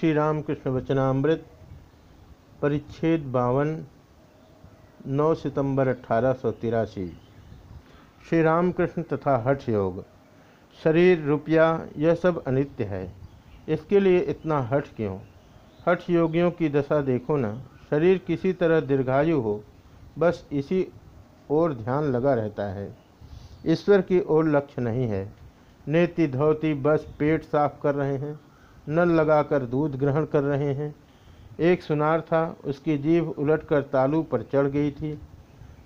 श्री रामकृष्ण वचनामृत, परिच्छेद बावन, नौ सितंबर अठारह सौ तिरासी। श्री रामकृष्ण तथा हठ योग। शरीर, रुपया, यह सब अनित्य है। इसके लिए इतना हठ क्यों? हठ योगियों की दशा देखो ना। शरीर किसी तरह दीर्घायु हो, बस इसी ओर ध्यान लगा रहता है। ईश्वर की ओर लक्ष्य नहीं है। नेति धोती बस पेट साफ़ कर रहे हैं। नल लगाकर दूध ग्रहण कर रहे हैं। एक सुनार था, उसकी जीभ उलटकर तालू पर चढ़ गई थी।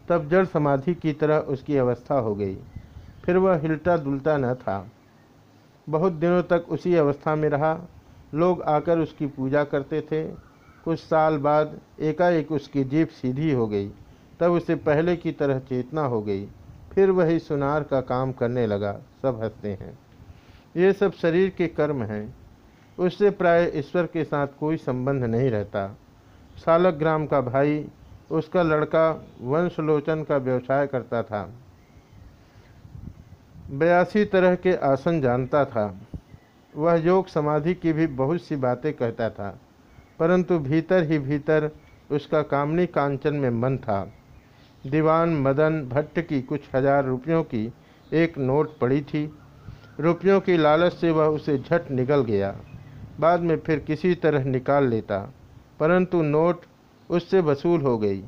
तब जड़ समाधि की तरह उसकी अवस्था हो गई। फिर वह हिलता डुलता न था। बहुत दिनों तक उसी अवस्था में रहा। लोग आकर उसकी पूजा करते थे। कुछ साल बाद एकाएक उसकी जीभ सीधी हो गई। तब उसे पहले की तरह चेतना हो गई। फिर वही सुनार का काम करने लगा। सब हँसते हैं। ये सब शरीर के कर्म हैं। उससे प्राय ईश्वर के साथ कोई संबंध नहीं रहता। सालक ग्राम का भाई, उसका लड़का वंशलोचन का व्यवसाय करता था। बयासी तरह के आसन जानता था। वह योग समाधि की भी बहुत सी बातें कहता था, परंतु भीतर ही भीतर उसका कामनी कांचन में मन था। दीवान, मदन, भट्ट की कुछ हज़ार रुपयों की एक नोट पड़ी थी। रुपयों की लालच से वह उसे झट निकल गया। बाद में फिर किसी तरह निकाल लेता, परंतु नोट उससे वसूल हो गई।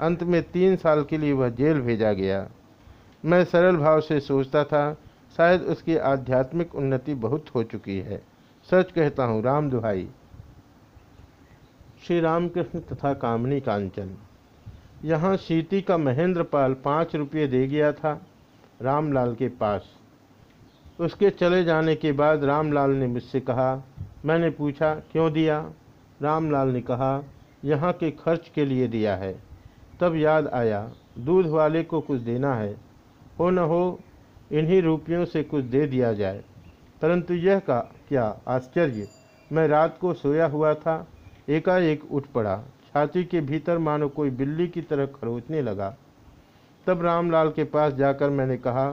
अंत में तीन साल के लिए वह जेल भेजा गया। मैं सरल भाव से सोचता था, शायद उसकी आध्यात्मिक उन्नति बहुत हो चुकी है। सच कहता हूँ, राम दुहाई। श्री रामकृष्ण तथा कामनी कांचन। यहाँ सीती का महेंद्र पाल पाँच रुपये दे गया था रामलाल के पास। उसके चले जाने के बाद रामलाल ने मुझसे कहा मैंने पूछा, क्यों दिया? रामलाल ने कहा, यहाँ के खर्च के लिए दिया है। तब याद आया, दूध वाले को कुछ देना है। हो न हो, इन्हीं रुपयों से कुछ दे दिया जाए। परंतु यह का, क्या आश्चर्य। मैं रात को सोया हुआ था, एकाएक उठ पड़ा, छाती के भीतर मानो कोई बिल्ली की तरह खरोचने लगा। तब रामलाल के पास जाकर मैंने कहा,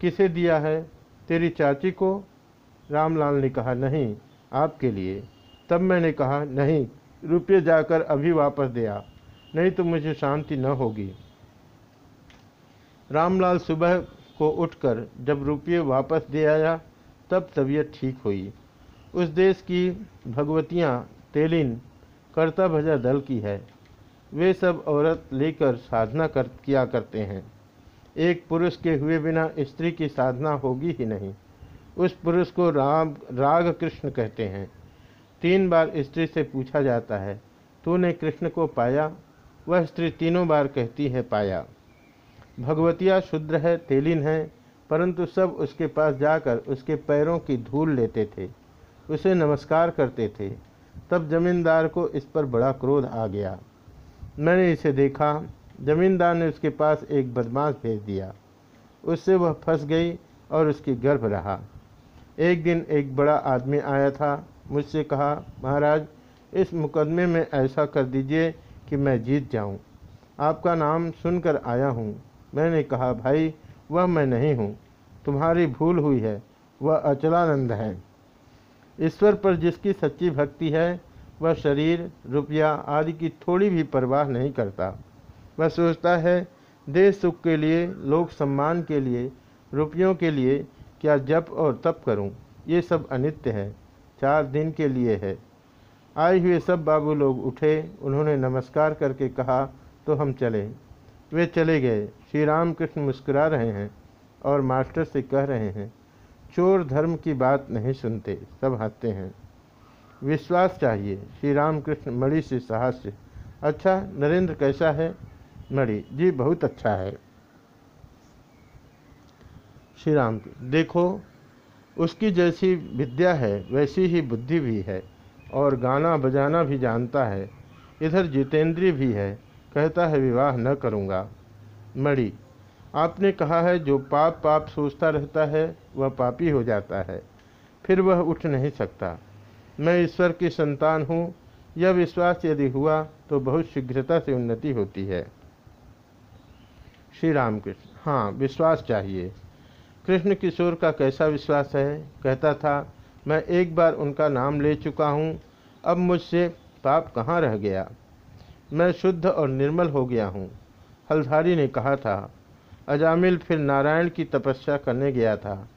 किसे दिया है, तेरी चाची को? रामलाल ने कहा, नहीं आपके लिए। तब मैंने कहा, नहीं, रुपये जाकर अभी वापस दिया नहीं तो मुझे शांति न होगी। रामलाल सुबह को उठकर जब रुपये वापस दे आया, तब तबीयत ठीक हुई। उस देश की भगवतियाँ तेलिन करता भजा दल की है। वे सब औरत लेकर साधना कर, किया करते हैं। एक पुरुष के हुए बिना स्त्री की साधना होगी ही नहीं। उस पुरुष को राम, राग कृष्ण कहते हैं। तीन बार स्त्री से पूछा जाता है, तूने कृष्ण को पाया? वह स्त्री तीनों बार कहती है, पाया। भगवतिया शुद्र है, तेलिन है, परंतु सब उसके पास जाकर उसके पैरों की धूल लेते थे। उसे नमस्कार करते थे। तब जमींदार को इस पर बड़ा क्रोध आ गया। मैंने इसे देखा। जमींदार ने उसके पास एक बदमाश भेज दिया। उससे वह फंस गई और उसकी गर्भ रहा। एक दिन एक बड़ा आदमी आया था, मुझसे कहा, महाराज, इस मुकदमे में ऐसा कर दीजिए कि मैं जीत जाऊँ। आपका नाम सुनकर आया हूँ। मैंने कहा, भाई, वह मैं नहीं हूँ। तुम्हारी भूल हुई है वह अचलानंद है ईश्वर पर जिसकी सच्ची भक्ति है, वह शरीर, रुपया आदि की थोड़ी भी परवाह नहीं करता वह सोचता है, देश सुख के लिए, लोक सम्मान के लिए, रुपयों के लिए क्या जप और तप करूँ? ये सब अनित्य है। चार दिन के लिए है। आए हुए सब बाबू लोग उठे। उन्होंने नमस्कार करके कहा तो हम चले। वे चले गए। श्री राम कृष्ण मुस्कुरा रहे हैं और मास्टर से कह रहे हैं, चोर धर्म की बात नहीं सुनते। सब हँसते हैं। विश्वास चाहिए। श्री राम कृष्ण मणि से साहस्य। अच्छा नरेंद्र कैसा है? मणि, जी बहुत अच्छा है। श्री राम देखो, उसकी जैसी विद्या है, वैसी ही बुद्धि भी है, और गाना बजाना भी जानता है। इधर जितेंद्रीय भी है, कहता है, विवाह न करूँगा। मणि, आपने कहा है, जो पाप पाप सोचता रहता है, वह पापी हो जाता है। फिर वह उठ नहीं सकता। मैं ईश्वर की संतान हूँ। यह विश्वास यदि हुआ तो बहुत शीघ्रता से उन्नति होती है। श्री रामकृष्ण हाँ विश्वास चाहिए। कृष्ण किशोर का कैसा विश्वास है? कहता था, मैं एक बार उनका नाम ले चुका हूँ। अब मुझसे पाप कहाँ रह गया? मैं शुद्ध और निर्मल हो गया हूँ। हल्धारी ने कहा था। अजामिल फिर नारायण की तपस्या करने गया था।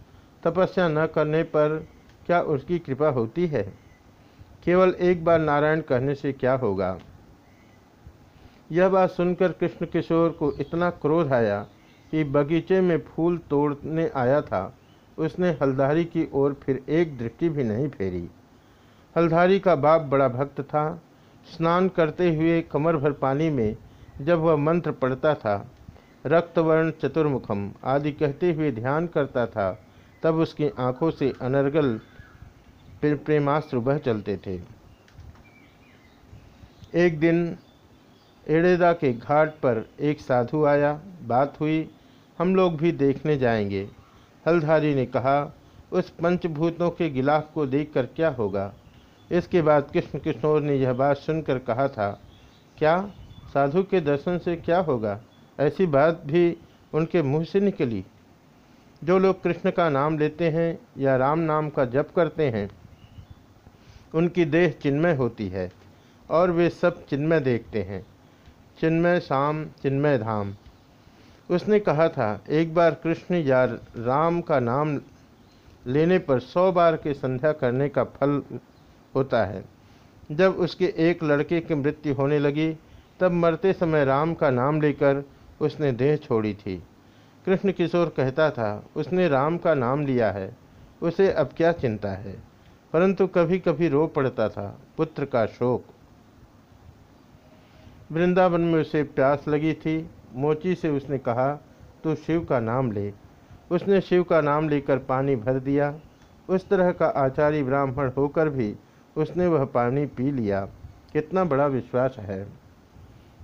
तपस्या न करने पर क्या उसकी कृपा होती है? केवल एक बार नारायण कहने से क्या होगा? यह बात सुनकर कृष्ण किशोर को इतना क्रोध आया कि बगीचे में फूल तोड़ने आया था। उसने हल्दारी की ओर फिर एक दृष्टि भी नहीं फेरी। हल्दारी का बाप बड़ा भक्त था। स्नान करते हुए कमर भर पानी में जब वह मंत्र पढ़ता था, रक्तवर्ण, चतुर्मुखम आदि कहते हुए ध्यान करता था, तब उसकी आँखों से अनर्गल प्रेमास्त्र बह चलते थे। एक दिन एड़ेदा के घाट पर एक साधु आया, बात हुई हम लोग भी देखने जाएँगे। हल्धारी ने कहा, उस पंचभूतों के गिलाफ को देखकर क्या होगा? इसके बाद कृष्ण किशोर ने यह बात सुनकर कहा था, क्या साधु के दर्शन से क्या होगा? ऐसी बात भी उनके मुँह से निकली। जो लोग कृष्ण का नाम लेते हैं या राम नाम का जप करते हैं, उनकी देह चिन्मय होती है और वे सब चिन्मय देखते हैं। चिन्मय शाम चिन्मय धाम। उसने कहा था, एक बार कृष्ण या राम का नाम लेने पर सौ बार के संध्या करने का फल होता है। जब उसके एक लड़के की मृत्यु होने लगी, तब मरते समय राम का नाम लेकर उसने देह छोड़ी थी। कृष्ण किशोर कहता था, उसने राम का नाम लिया है, उसे अब क्या चिंता है? परंतु कभी कभी रो पड़ता था, पुत्र का शोक। वृंदावन में उसे प्यास लगी थी मोची से उसने कहा तो शिव का नाम ले। उसने शिव का नाम लेकर पानी भर दिया। उस तरह का आचार्य ब्राह्मण होकर भी उसने वह पानी पी लिया। कितना बड़ा विश्वास है।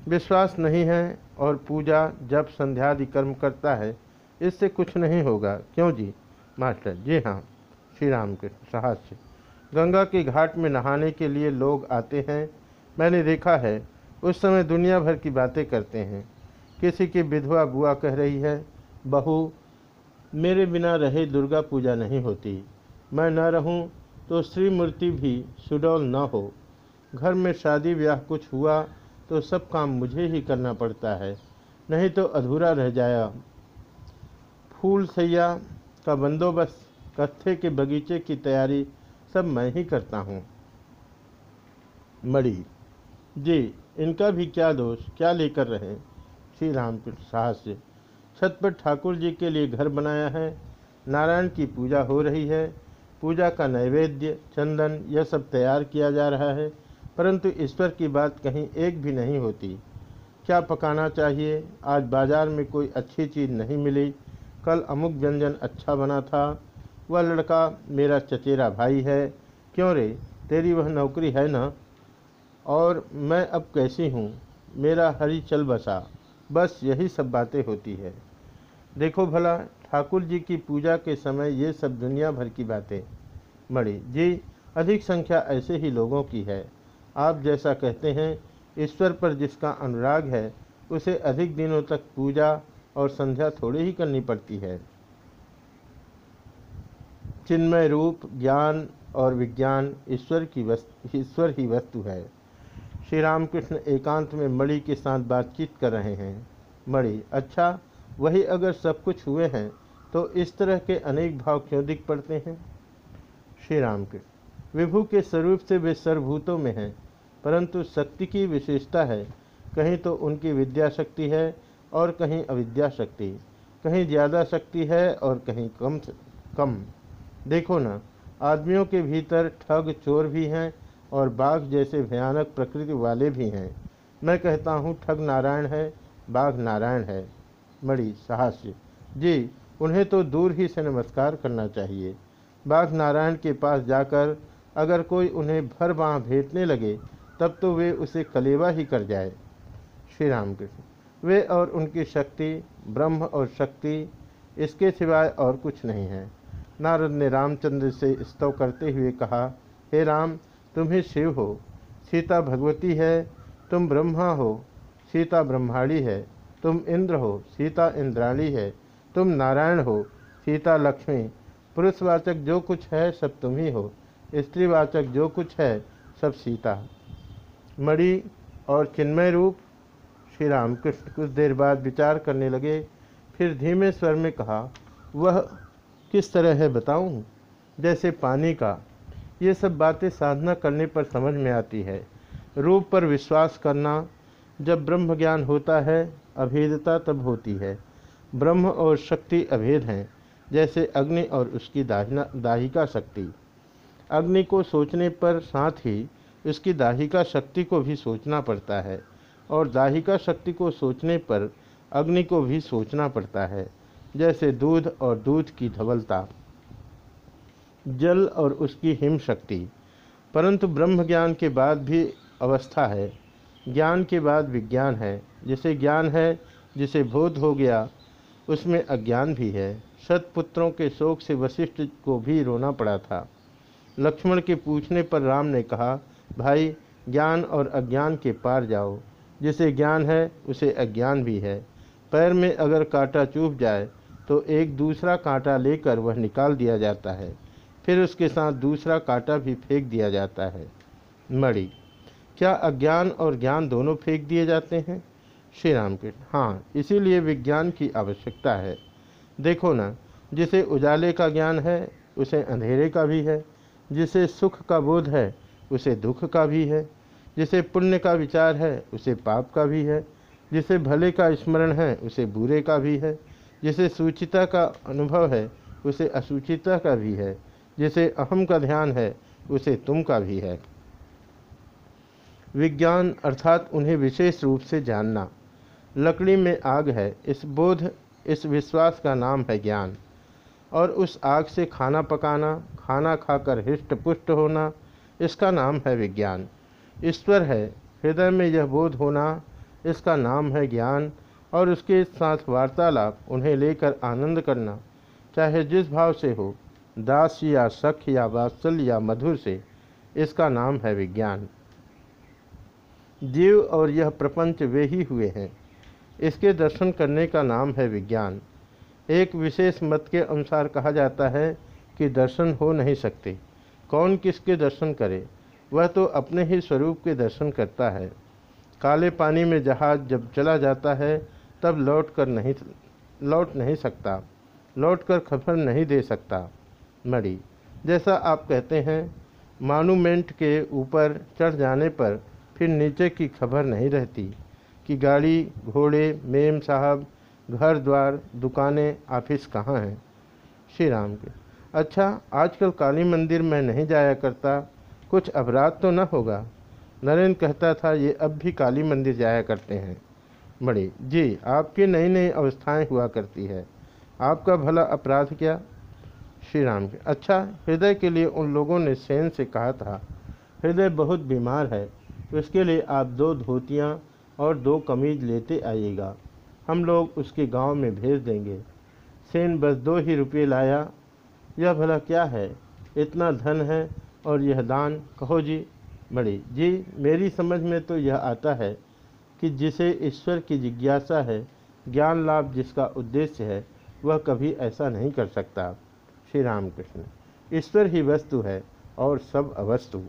विश्वास नहीं है और पूजा जब संध्यादि कर्म करता है, इससे कुछ नहीं होगा। क्यों जी? मास्टर जी हाँ श्री राम के साहस्य। गंगा के घाट में नहाने के लिए लोग आते हैं। मैंने देखा है, उस समय दुनिया भर की बातें करते हैं। किसी की विधवा बुआ कह रही है, बहू, मेरे बिना रहे दुर्गा पूजा नहीं होती। मैं न रहूँ तो श्री मूर्ति भी सुडौल न हो। घर में शादी ब्याह कुछ हुआ तो सब काम मुझे ही करना पड़ता है, नहीं तो अधूरा रह जाया। फूल सैया का बंदोबस्त, कत्थे के बगीचे की तैयारी सब मैं ही करता हूँ। मड़ी जी, इनका भी क्या दोष, क्या लेकर रहे? श्री रामकृष्ण साहस्य। छत पर ठाकुर जी के लिए घर बनाया है। नारायण की पूजा हो रही है। पूजा का नैवेद्य, चंदन, यह सब तैयार किया जा रहा है, परंतु ईश्वर की बात कहीं एक भी नहीं होती। क्या पकाना चाहिए? आज बाज़ार में कोई अच्छी चीज़ नहीं मिली। कल अमुक व्यंजन अच्छा बना था। वह लड़का, मेरा चचेरा भाई है। क्यों रे? तेरी वह नौकरी है ना? और मैं अब कैसी हूँ? मेरा हरी चल बसा। बस यही सब बातें होती है। देखो भला, ठाकुर जी की पूजा के समय ये सब दुनिया भर की बातें। मड़ी जी, अधिक संख्या ऐसे ही लोगों की है। आप जैसा कहते हैं, ईश्वर पर जिसका अनुराग है, उसे अधिक दिनों तक पूजा और संध्या थोड़ी ही करनी पड़ती है। चिन्मय रूप, ज्ञान और विज्ञान ईश्वर की वस्तु ईश्वर ही वस्तु है। श्री रामकृष्ण एकांत में मणि के साथ बातचीत कर रहे हैं। मणि अच्छा वही अगर सब कुछ हुए हैं तो इस तरह के अनेक भाव क्यों दिख पड़ते हैं? श्री राम रामकृष्ण विभु के स्वरूप से वे सर्वभूतों में हैं, परंतु शक्ति की विशेषता है। कहीं तो उनकी विद्या शक्ति है और कहीं अविद्या शक्ति कहीं ज़्यादा शक्ति है और कहीं कम कम। देखो ना, आदमियों के भीतर ठग चोर भी हैं और बाघ जैसे भयानक प्रकृति वाले भी हैं। मैं कहता हूँ, ठग नारायण है, बाघ नारायण है। मणि, साहस्य। जी, उन्हें तो दूर ही से नमस्कार करना चाहिए। बाघ नारायण के पास जाकर अगर कोई उन्हें भर बाँ भेटने लगे, तब तो वे उसे कलेवा ही कर जाए। श्री राम कृष्ण वे और उनकी शक्ति, ब्रह्म और शक्ति, इसके सिवाय और कुछ नहीं है। नारद ने रामचंद्र से स्तव करते हुए कहा, हे राम तुम ही शिव हो। सीता भगवती है, तुम ब्रह्मा हो। सीता ब्रह्माणी है, तुम इंद्र हो। सीता इंद्राणी है, तुम नारायण हो। सीता लक्ष्मी, पुरुषवाचक जो कुछ है, सब तुम ही हो। स्त्रीवाचक जो कुछ है, सब सीता। मणि और चिन्मय रूप श्री रामकृष्ण कुछ देर बाद विचार करने लगे। फिर धीमे स्वर में कहा, वह किस तरह है बताऊँ? जैसे पानी का। ये सब बातें साधना करने पर समझ में आती है। रूप पर विश्वास करना, जब ब्रह्म ज्ञान होता है, अभेदता तब होती है। ब्रह्म और शक्ति अभेद हैं, जैसे अग्नि और उसकी दाहिना, दाहिका शक्ति। अग्नि को सोचने पर साथ ही उसकी दाहिका शक्ति को भी सोचना पड़ता है, और दाहिका शक्ति को सोचने पर अग्नि को भी सोचना पड़ता है, जैसे दूध और दूध की धवलता। जल और उसकी हिम शक्ति। परंतु ब्रह्म ज्ञान के बाद भी अवस्था है। ज्ञान के बाद विज्ञान है। जिसे ज्ञान है, जिसे बोध हो गया, उसमें अज्ञान भी है। सतपुत्रों के शोक से वशिष्ठ को भी रोना पड़ा था। लक्ष्मण के पूछने पर राम ने कहा, भाई, ज्ञान और अज्ञान के पार जाओ। जिसे ज्ञान है, उसे अज्ञान भी है। पैर में अगर कांटा चूप जाए तो एक दूसरा कांटा लेकर वह निकाल दिया जाता है। फिर उसके साथ दूसरा कांटा भी फेंक दिया जाता है। मणि, क्या अज्ञान और ज्ञान दोनों फेंक दिए जाते हैं? श्री राम कृष्ण हाँ इसीलिए विज्ञान की आवश्यकता है। देखो ना, जिसे उजाले का ज्ञान है, उसे अंधेरे का भी है। जिसे सुख का बोध है, उसे दुख का भी है। जिसे पुण्य का विचार है, उसे पाप का भी है। जिसे भले का स्मरण है, उसे बुरे का भी है। जिसे सूचिता का अनुभव है, उसे असूचिता का भी है। जिसे अहम का ध्यान है, उसे तुम का भी है। विज्ञान अर्थात उन्हें विशेष रूप से जानना। लकड़ी में आग है, इस बोध, इस विश्वास का नाम है ज्ञान। और उस आग से खाना पकाना, खाना खाकर हृष्ट पुष्ट होना, इसका नाम है विज्ञान। ईश्वर है, हृदय में यह बोध होना, इसका नाम है ज्ञान, और उसके साथ वार्तालाप, उन्हें लेकर आनंद करना, चाहे जिस भाव से हो। दास या सख या वात्सल या मधुर से इसका नाम है विज्ञान। जीव और यह प्रपंच वे ही हुए हैं। इसके दर्शन करने का नाम है विज्ञान। एक विशेष मत के अनुसार कहा जाता है कि दर्शन हो नहीं सकते। कौन किसके दर्शन करे? वह तो अपने ही स्वरूप के दर्शन करता है। काले पानी में जहाज़ जब चला जाता है, तब लौट कर नहीं, लौट नहीं सकता। लौट कर खबर नहीं दे सकता। मड़ी जैसा आप कहते हैं, मानूमेंट के ऊपर चढ़ जाने पर फिर नीचे की खबर नहीं रहती कि गाड़ी, घोड़े, मेम साहब, घर द्वार, दुकानें, ऑफ़िस कहाँ हैं। श्री राम के। अच्छा आजकल काली मंदिर में नहीं जाया करता, कुछ अपराध तो न होगा। नरेंद्र कहता था, ये अब भी काली मंदिर जाया करते हैं। बड़ी जी, आपकी नई नई अवस्थाएँ हुआ करती है। आपका भला अपराध क्या? श्री राम के। अच्छा हृदय के लिए उन लोगों ने सेन से कहा था, हृदय बहुत बीमार है, उसके लिए आप दो धोतियाँ और दो कमीज लेते आइएगा। हम लोग उसके गाँव में भेज देंगे। सेन बस दो ही रुपये लाया। यह भला क्या है? इतना धन है और यह दान कहो जी। बड़ी जी, मेरी समझ में तो यह आता है कि जिसे ईश्वर की जिज्ञासा है, ज्ञान लाभ जिसका उद्देश्य है, वह कभी ऐसा नहीं कर सकता। श्री रामकृष्ण ईश्वर ही वस्तु है और सब अवस्तु।